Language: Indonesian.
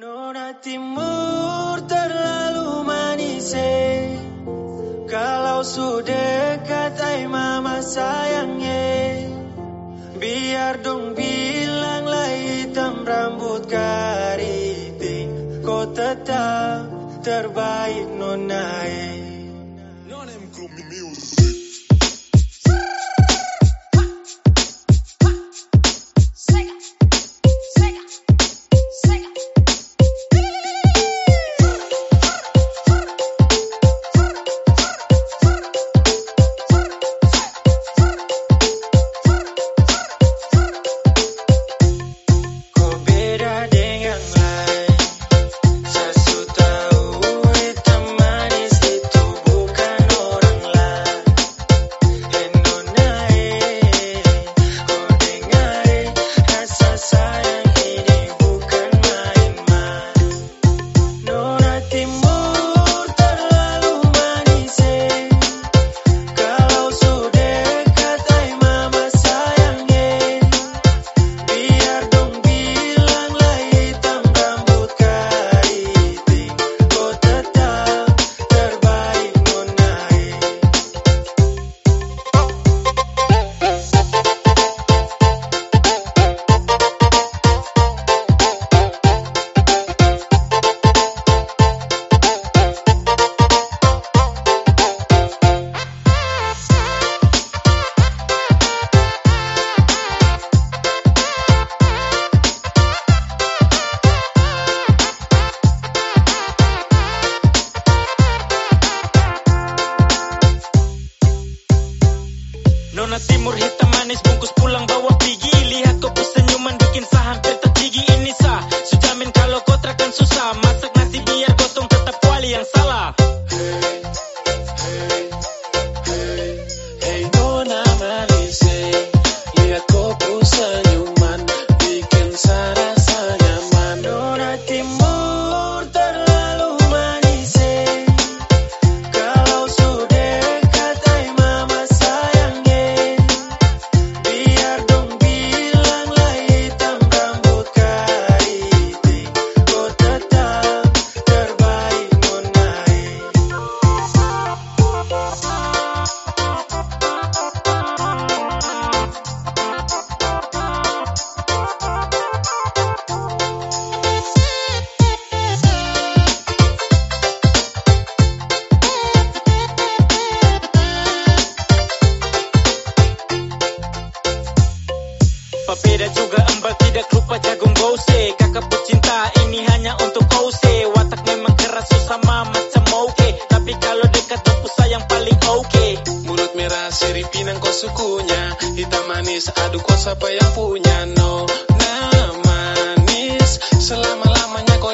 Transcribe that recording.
Nona Timur terlalu manis eh. Kalau sudah kata mama sayangnya Biar dong bilang lah hitam rambut keriting. Kau tetap terbaik nona Nona timur hitam manis bungkus pulang bawa pigi Lihat kau senyuman bikin sah Papeda juga embal tidak lupa jagung gose Kakak pecinta ini hanya untuk kau se Watak memang keras sama macam oke Tapi kalau dekat aku sayang paling oke. Mulut merah sirip pinang kau sukunya. Hitam manis aduh kau siapa yang punya? No Nah manis. Selama-lamanya kau